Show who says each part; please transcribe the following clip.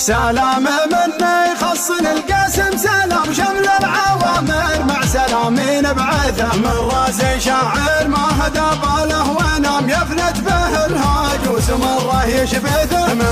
Speaker 1: سلام مني يخصن القاسم سلام شمل العوامر مع سلامين بعثه من راسي شاعر ما هدى باله ونام يفلت به الهاج وسمره يشبثه من